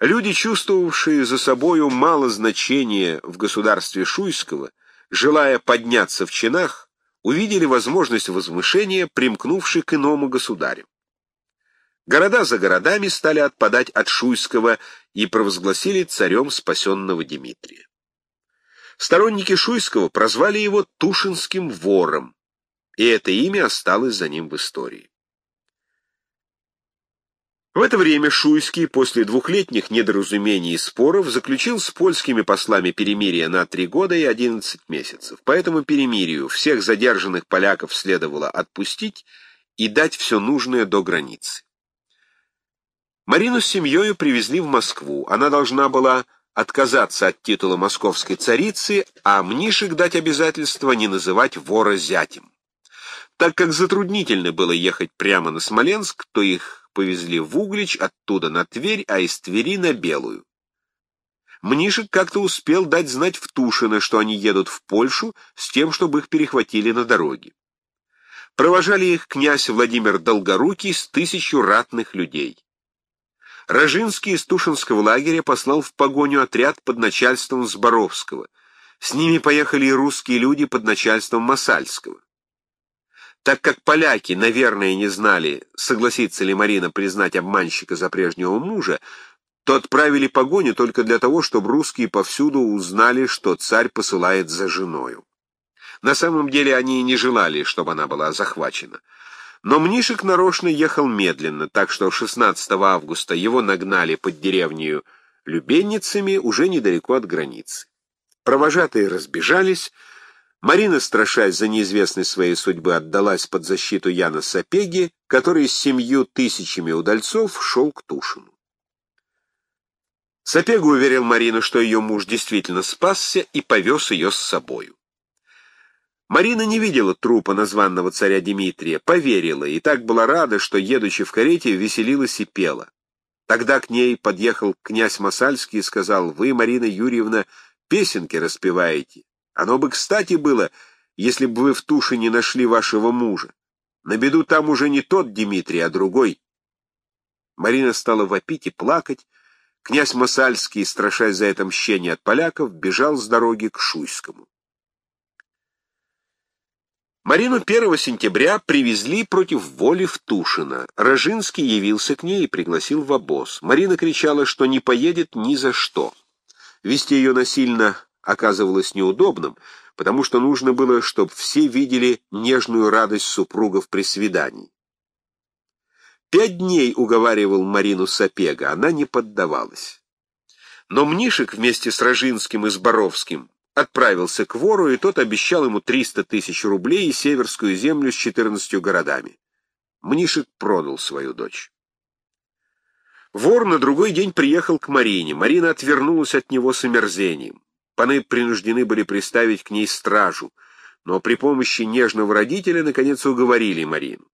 Люди, чувствовавшие за собою мало значения в государстве Шуйского, желая подняться в чинах, увидели возможность возвышения, примкнувших к иному государю. Города за городами стали отпадать от Шуйского и провозгласили царем спасенного Дмитрия. Сторонники Шуйского прозвали его Тушинским вором, и это имя осталось за ним в истории. В это время Шуйский после двухлетних недоразумений и споров заключил с польскими послами перемирие на три года и одиннадцать месяцев. По этому перемирию всех задержанных поляков следовало отпустить и дать все нужное до границы. Марину с семьей привезли в Москву. Она должна была отказаться от титула московской царицы, а Мнишек дать обязательство не называть вора зятем. Так как затруднительно было ехать прямо на Смоленск, то их повезли в Углич, оттуда на Тверь, а из Твери на Белую. Мнишек как-то успел дать знать в Тушино, что они едут в Польшу с тем, чтобы их перехватили на дороге. Провожали их князь Владимир Долгорукий с тысячу ратных людей. Рожинский из Тушинского лагеря послал в погоню отряд под начальством Зборовского. С ними поехали и русские люди под начальством Масальского. Так как поляки, наверное, не знали, согласится ли Марина признать обманщика за прежнего мужа, то отправили погоню только для того, чтобы русские повсюду узнали, что царь посылает за женою. На самом деле они и не желали, чтобы она была захвачена. Но Мнишек нарочно ехал медленно, так что 16 августа его нагнали под деревнею Любенницами уже недалеко от границы. Провожатые разбежались, Марина, страшась за неизвестность своей судьбы, отдалась под защиту Яна Сапеги, который с семью тысячами удальцов шел к Тушину. Сапега уверил Марину, что ее муж действительно спасся и повез ее с собою. Марина не видела трупа названного царя Дмитрия, поверила и так была рада, что, едучи в карете, веселилась и пела. Тогда к ней подъехал князь Масальский и сказал, «Вы, Марина Юрьевна, песенки распеваете. Оно бы кстати было, если бы вы в туше не нашли вашего мужа. На беду там уже не тот Дмитрий, а другой. Марина стала вопить и плакать. Князь Масальский, страшась за это мщение от поляков, бежал с дороги к Шуйскому. Марину 1 сентября привезли против воли в Тушино. Рожинский явился к ней и пригласил в обоз. Марина кричала, что не поедет ни за что. Вести ее насильно оказывалось неудобным, потому что нужно было, чтобы все видели нежную радость супругов при свидании. Пять дней уговаривал Марину Сапега, она не поддавалась. Но Мнишек вместе с Рожинским и Зборовским отправился к вору, и тот обещал ему 300 тысяч рублей и северскую землю с 14 городами. Мнишек продал свою дочь. Вор на другой день приехал к Марине. Марина отвернулась от него с омерзением. Паны принуждены были приставить к ней стражу, но при помощи нежного родителя наконец уговорили Марину.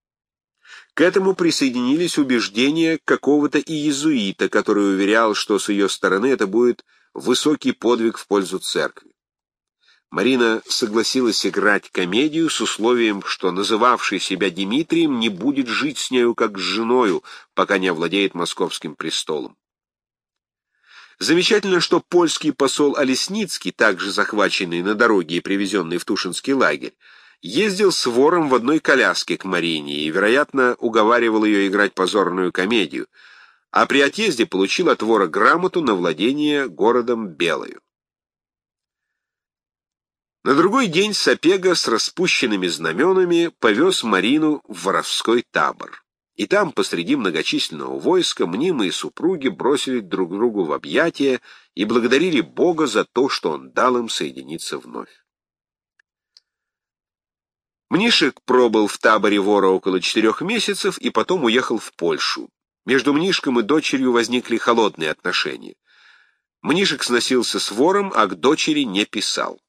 К этому присоединились убеждения какого-то иезуита, который уверял, что с ее стороны это будет высокий подвиг в пользу церкви. Марина согласилась играть комедию с условием, что называвший себя Дмитрием не будет жить с нею как с женою, пока не овладеет московским престолом. Замечательно, что польский посол Олесницкий, также захваченный на дороге и привезенный в Тушинский лагерь, ездил с вором в одной коляске к Марине и, вероятно, уговаривал ее играть позорную комедию, а при отъезде получил от вора грамоту на владение городом Белою. На другой день Сапега с распущенными знаменами повез Марину в воровской табор. И там, посреди многочисленного войска, мнимые супруги бросили друг другу в объятия и благодарили Бога за то, что он дал им соединиться вновь. Мнишек пробыл в таборе вора около четырех месяцев и потом уехал в Польшу. Между Мнишком и дочерью возникли холодные отношения. Мнишек сносился с вором, а к дочери не писал.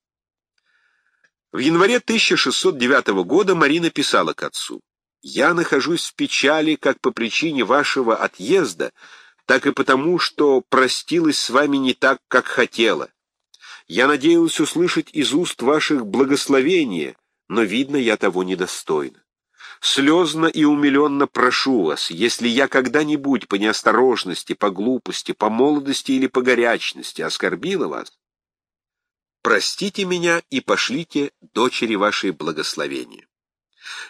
В январе 1609 года Марина писала к отцу. Я нахожусь в печали как по причине вашего отъезда, так и потому, что простилась с вами не так, как хотела. Я надеялась услышать из уст ваших благословения, но, видно, я того недостойна. Слезно и умиленно прошу вас, если я когда-нибудь по неосторожности, по глупости, по молодости или по горячности оскорбила вас, простите меня и пошлите дочери вашей благословения.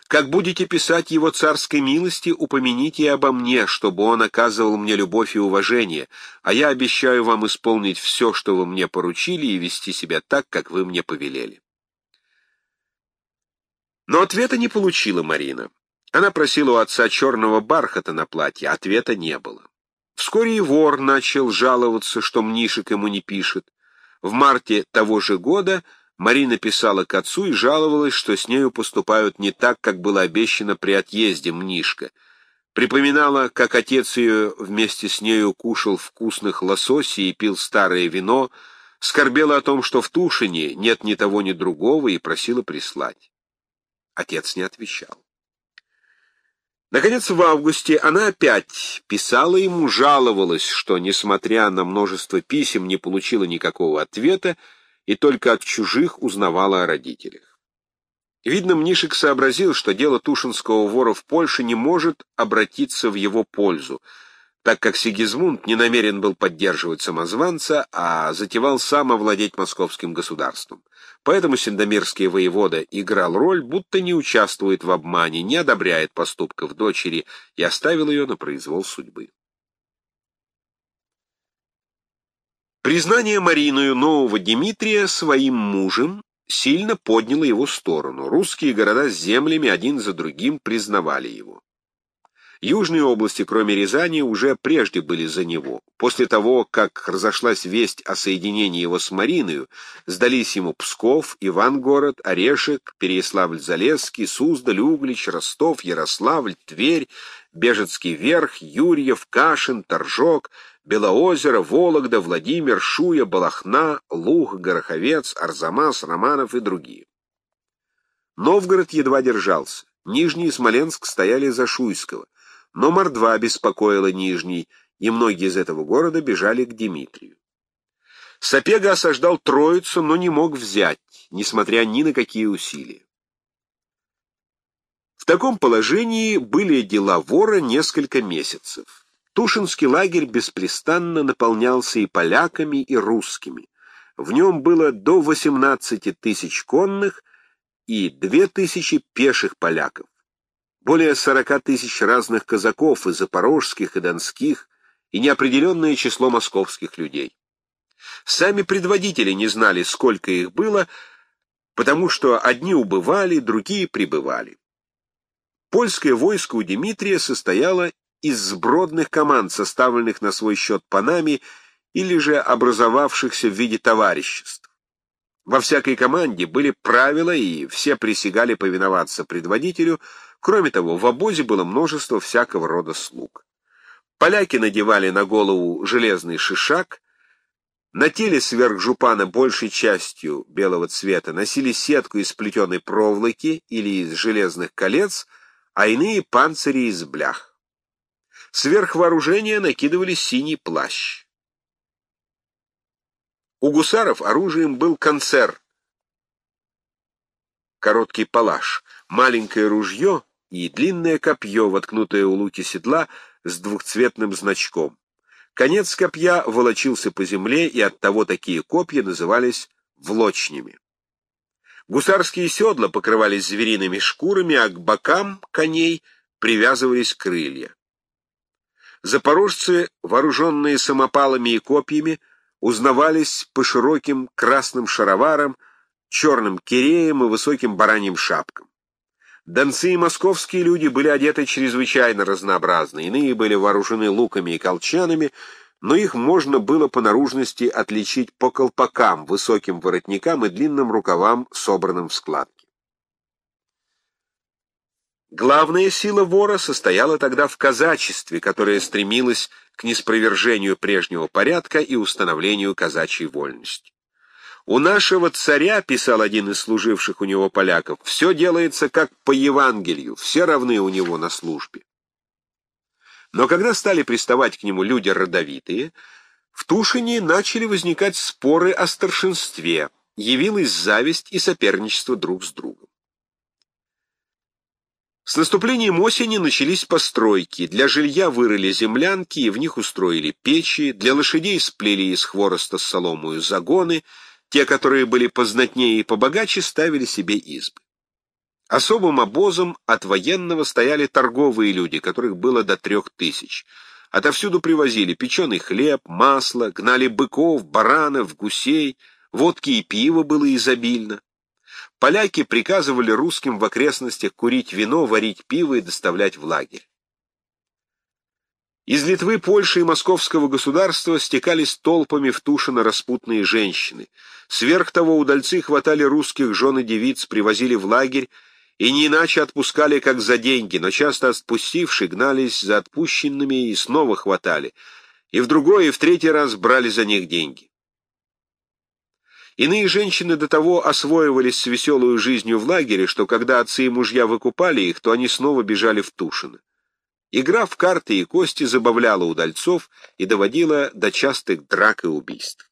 Как будете писать его царской милости, упомяните обо мне, чтобы он оказывал мне любовь и уважение, а я обещаю вам исполнить все, что вы мне поручили, и вести себя так, как вы мне повелели. Но ответа не получила Марина. Она просила у отца черного бархата на платье, ответа не было. Вскоре и вор начал жаловаться, что Мнишек ему не пишет. В марте того же года Марина писала к отцу и жаловалась, что с нею поступают не так, как было обещано при отъезде Мнишка. Припоминала, как отец ее вместе с нею кушал вкусных лососей и пил старое вино, скорбела о том, что в Тушине нет ни того, ни другого, и просила прислать. Отец не отвечал. Наконец, в августе она опять писала ему, жаловалась, что, несмотря на множество писем, не получила никакого ответа и только от чужих узнавала о родителях. Видно, Мнишек сообразил, что дело Тушинского вора в Польше не может обратиться в его пользу, так как Сигизмунд не намерен был поддерживать самозванца, а затевал сам овладеть московским государством. Поэтому синдомирский воевода играл роль, будто не участвует в обмане, не одобряет поступков дочери и оставил ее на произвол судьбы. Признание Мариною нового Дмитрия своим мужем сильно подняло его сторону. Русские города с землями один за другим признавали его. Южные области, кроме Рязани, уже прежде были за него. После того, как разошлась весть о соединении его с Мариною, сдались ему Псков, Ивангород, Орешек, Переяславль-Залесский, Суздаль, Углич, Ростов, Ярославль, Тверь, Бежецкий Верх, Юрьев, Кашин, Торжок, Белоозеро, Вологда, Владимир, Шуя, Балахна, Луг, Гороховец, Арзамас, Романов и другие. Новгород едва держался. Нижний и Смоленск стояли за Шуйского но мордва беспокоила Нижний, и многие из этого города бежали к Дмитрию. Сапега осаждал Троицу, но не мог взять, несмотря ни на какие усилия. В таком положении были дела вора несколько месяцев. Тушинский лагерь беспрестанно наполнялся и поляками, и русскими. В нем было до 18 тысяч конных и 2 тысячи пеших поляков более сорока тысяч разных казаков и запорожских, и донских, и неопределенное число московских людей. Сами предводители не знали, сколько их было, потому что одни убывали, другие прибывали. Польское войско у Дмитрия состояло из сбродных команд, составленных на свой счет панами или же образовавшихся в виде товариществ. Во всякой команде были правила, и все присягали повиноваться предводителю, Кроме того, в обозе было множество всякого рода слуг. Поляки надевали на голову железный шишак, на теле сверх жупана большей частью белого цвета носили сетку из плетеной проволоки или из железных колец, а иные панцири из блях. Сверх вооружения накидывали синий плащ. У гусаров оружием был концер, короткий палаш, маленькое ружье и длинное копье, воткнутое у луки седла с двухцветным значком. Конец копья волочился по земле, и оттого такие копья назывались влочнями. Гусарские седла покрывались звериными шкурами, а к бокам коней привязывались крылья. Запорожцы, вооруженные самопалами и копьями, узнавались по широким красным шароварам, черным киреям и высоким бараньим шапкам. Донцы и московские люди были одеты чрезвычайно разнообразно, иные были вооружены луками и колчанами, но их можно было по наружности отличить по колпакам, высоким воротникам и длинным рукавам, собранным в складки. Главная сила вора состояла тогда в казачестве, которое стремилось к неспровержению прежнего порядка и установлению казачьей вольности. «У нашего царя, — писал один из служивших у него поляков, — все делается как по Евангелию, все равны у него на службе». Но когда стали приставать к нему люди родовитые, в Тушине начали возникать споры о старшинстве, явилась зависть и соперничество друг с другом. С наступлением осени начались постройки. Для жилья вырыли землянки и в них устроили печи, для лошадей сплели из хвороста соломую загоны, те, которые были познатнее и побогаче, ставили себе избы. Особым обозом от военного стояли торговые люди, которых было до трех тысяч. Отовсюду привозили печеный хлеб, масло, гнали быков, баранов, гусей, водки и пива было изобильно. Поляки приказывали русским в окрестностях курить вино, варить пиво и доставлять в лагерь. Из Литвы, Польши и Московского государства стекались толпами в Тушино распутные женщины. Сверх того, удальцы хватали русских жен и девиц, привозили в лагерь и не иначе отпускали, как за деньги, но часто отпустивши, гнались за отпущенными и снова хватали, и в другой и в третий раз брали за них деньги. Иные женщины до того освоивались с веселой жизнью в лагере, что когда отцы и мужья выкупали их, то они снова бежали в Тушино. Игра в карты и кости забавляла удальцов и доводила до частых драк и убийств.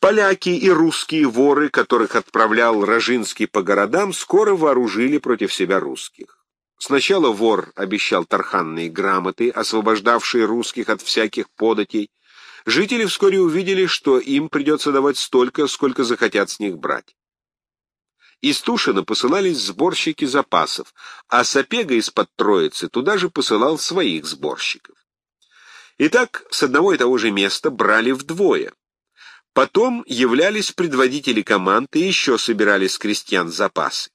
Поляки и русские воры, которых отправлял Рожинский по городам, скоро вооружили против себя русских. Сначала вор обещал тарханные грамоты, освобождавшие русских от всяких податей, Жители вскоре увидели, что им придется давать столько, сколько захотят с них брать. Из Тушина посылались сборщики запасов, а Сапега из-под Троицы туда же посылал своих сборщиков. Итак, с одного и того же места брали вдвое. Потом являлись предводители команд и еще собирали с крестьян запасы.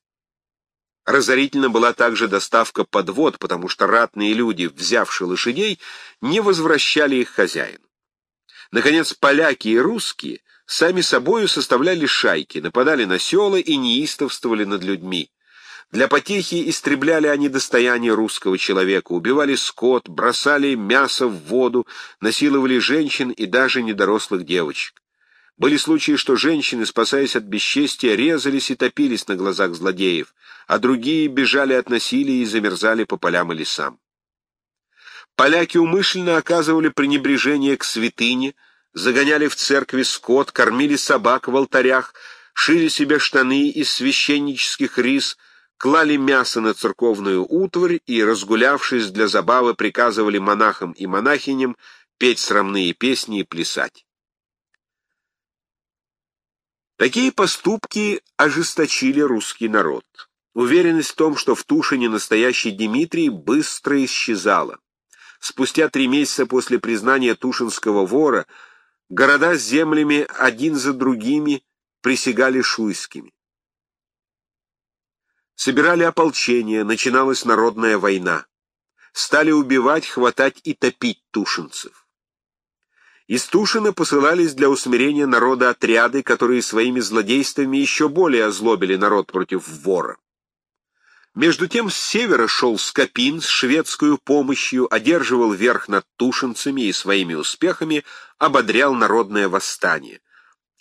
Разорительно была также доставка подвод, потому что ратные люди, взявшие лошадей, не возвращали их хозяину. Наконец, поляки и русские сами собою составляли шайки, нападали на села и неистовствовали над людьми. Для потехи истребляли они достояние русского человека, убивали скот, бросали мясо в воду, насиловали женщин и даже недорослых девочек. Были случаи, что женщины, спасаясь от бесчестия, резались и топились на глазах злодеев, а другие бежали от насилия и замерзали по полям и лесам. Поляки умышленно оказывали пренебрежение к святыне, загоняли в церкви скот, кормили собак в алтарях, шили себе штаны из священнических рис, клали мясо на церковную утварь и, разгулявшись для забавы, приказывали монахам и монахиням петь срамные песни и плясать. Такие поступки ожесточили русский народ. Уверенность в том, что в Тушине настоящий Дмитрий, быстро исчезала. Спустя три месяца после признания Тушинского вора города с землями один за другими присягали шуйскими. Собирали ополчение, начиналась народная война. Стали убивать, хватать и топить тушинцев. Из Тушина посылались для усмирения народа отряды, которые своими злодействами еще более озлобили народ против вора. Между тем с севера шел Скопин с шведской помощью, одерживал верх над тушинцами и своими успехами ободрял народное восстание.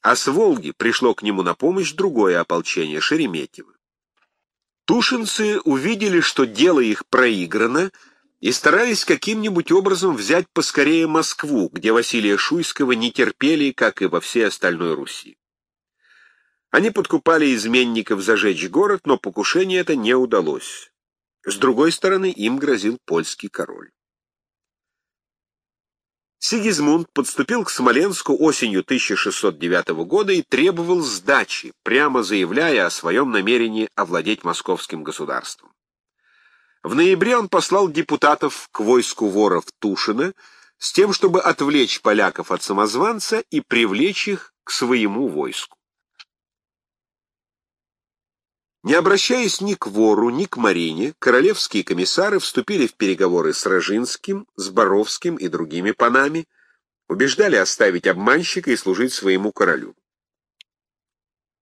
А с Волги пришло к нему на помощь другое ополчение, Шереметьево. Тушинцы увидели, что дело их проиграно, и старались каким-нибудь образом взять поскорее Москву, где Василия Шуйского не терпели, как и во всей остальной Руси. Они подкупали изменников зажечь город, но покушение это не удалось. С другой стороны, им грозил польский король. Сигизмунд подступил к Смоленску осенью 1609 года и требовал сдачи, прямо заявляя о своем намерении овладеть московским государством. В ноябре он послал депутатов к войску воров Тушина с тем, чтобы отвлечь поляков от самозванца и привлечь их к своему войску. Не обращаясь ни к вору, ни к Марине, королевские комиссары вступили в переговоры с Рожинским, с Боровским и другими панами, убеждали оставить обманщика и служить своему королю.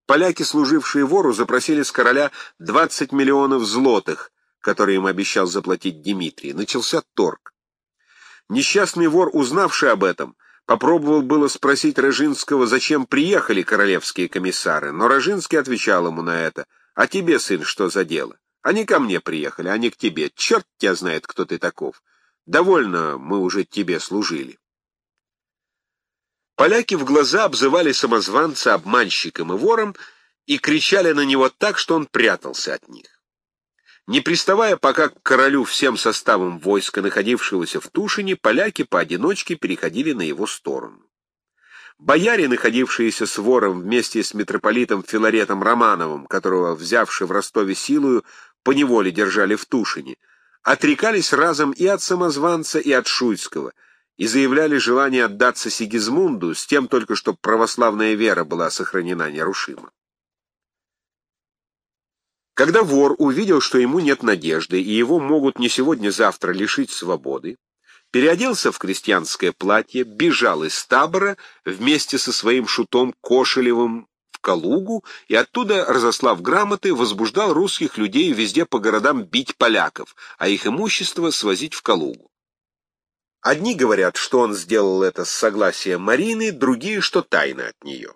Поляки, служившие вору, запросили с короля 20 миллионов злотых, которые им обещал заплатить Дмитрий. Начался торг. Несчастный вор, узнавший об этом, попробовал было спросить Рожинского, зачем приехали королевские комиссары, но Рожинский отвечал ему на это — а тебе, сын, что за дело? Они ко мне приехали, а не к тебе. Черт тебя знает, кто ты таков. Довольно мы уже тебе служили. Поляки в глаза обзывали самозванца обманщиком и вором и кричали на него так, что он прятался от них. Не приставая пока к королю всем составом войска, находившегося в Тушине, поляки поодиночке переходили на его сторону. Бояре, находившиеся с вором вместе с митрополитом Филаретом Романовым, которого, взявши в Ростове силою, поневоле держали в Тушине, отрекались разом и от самозванца, и от Шуйского, и заявляли желание отдаться Сигизмунду с тем только, чтобы православная вера была сохранена нерушимо. Когда вор увидел, что ему нет надежды, и его могут не сегодня-завтра лишить свободы, переоделся в крестьянское платье, бежал из табора вместе со своим шутом Кошелевым в Калугу и оттуда, разослав грамоты, возбуждал русских людей везде по городам бить поляков, а их имущество свозить в Калугу. Одни говорят, что он сделал это с согласия Марины, другие, что тайно от нее.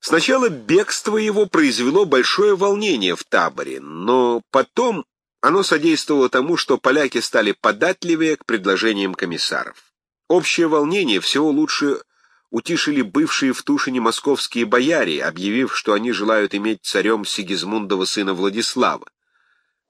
Сначала бегство его произвело большое волнение в таборе, но потом оно содействовало тому, что поляки стали податливее к предложениям комиссаров. Общее волнение всего лучше утишили бывшие в Тушине московские бояре, объявив, что они желают иметь царем Сигизмундова сына Владислава.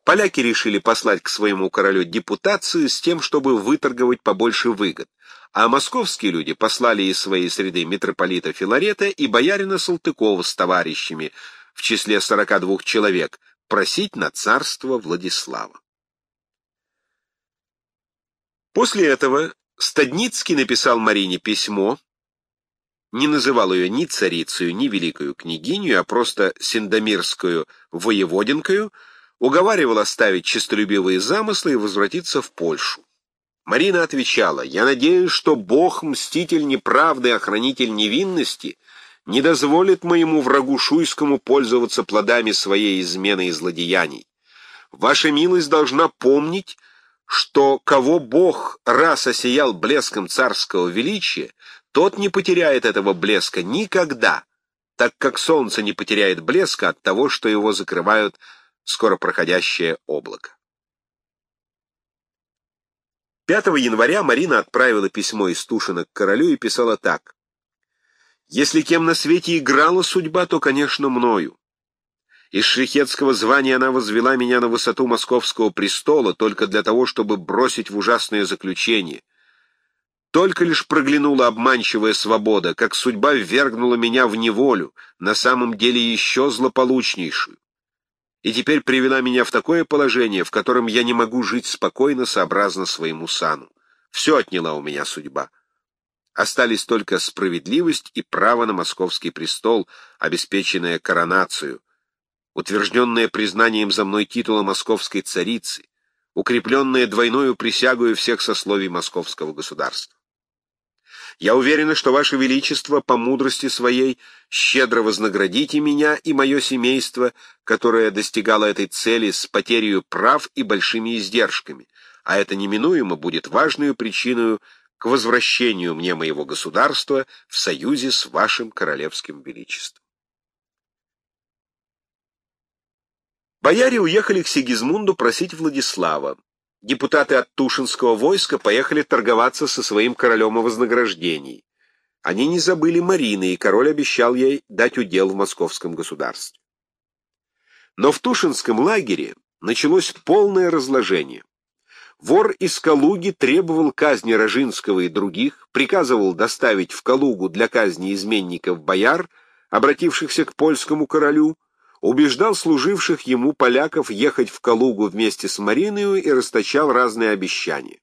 Поляки решили послать к своему королю депутацию с тем, чтобы выторговать побольше выгод а московские люди послали из своей среды митрополита Филарета и боярина Салтыкова с товарищами, в числе 42 человек, просить на царство Владислава. После этого Стадницкий написал Марине письмо, не называл ее ни царицею, ни великою княгинью, а просто синдомирскую воеводинкою, уговаривал оставить честолюбивые замыслы и возвратиться в Польшу. Марина отвечала, «Я надеюсь, что Бог, мститель неправды, охранитель невинности, не дозволит моему врагу Шуйскому пользоваться плодами своей измены и злодеяний. Ваша милость должна помнить, что кого Бог раз осиял блеском царского величия, тот не потеряет этого блеска никогда, так как солнце не потеряет блеска от того, что его закрывают скоро проходящее облако. 5 января Марина отправила письмо из Тушина к королю и писала так. «Если кем на свете играла судьба, то, конечно, мною. Из шляхетского звания она возвела меня на высоту московского престола только для того, чтобы бросить в ужасное заключение. Только лишь проглянула обманчивая свобода, как судьба ввергнула меня в неволю, на самом деле еще злополучнейшую и теперь привела меня в такое положение, в котором я не могу жить спокойно сообразно своему сану. Все отняла у меня судьба. Остались только справедливость и право на московский престол, обеспеченное коронацию, утвержденное признанием за мной титула московской царицы, укрепленное двойною присягою всех сословий московского государства. Я уверена, что Ваше Величество по мудрости своей щедро вознаградите меня и мое семейство, которое достигало этой цели с потерей прав и большими издержками, а это неминуемо будет важной причиной к возвращению мне моего государства в союзе с Вашим Королевским Величеством. Бояре уехали к Сигизмунду просить Владислава. Депутаты от Тушинского войска поехали торговаться со своим королем о вознаграждении. Они не забыли Марины, и король обещал ей дать удел в московском государстве. Но в Тушинском лагере началось полное разложение. Вор из Калуги требовал казни Рожинского и других, приказывал доставить в Калугу для казни изменников бояр, обратившихся к польскому королю, убеждал служивших ему поляков ехать в Калугу вместе с Мариной и расточал разные обещания.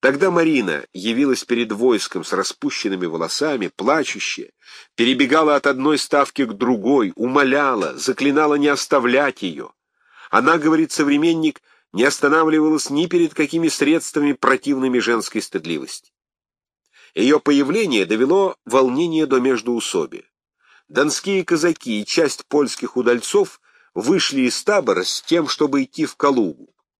Тогда Марина явилась перед войском с распущенными волосами, плачущая, перебегала от одной ставки к другой, умоляла, заклинала не оставлять ее. Она, говорит современник, не останавливалась ни перед какими средствами противными женской стыдливости. Ее появление довело волнение до междоусобия. Донские казаки и часть польских удальцов вышли из табора с тем, чтобы идти в Калугу.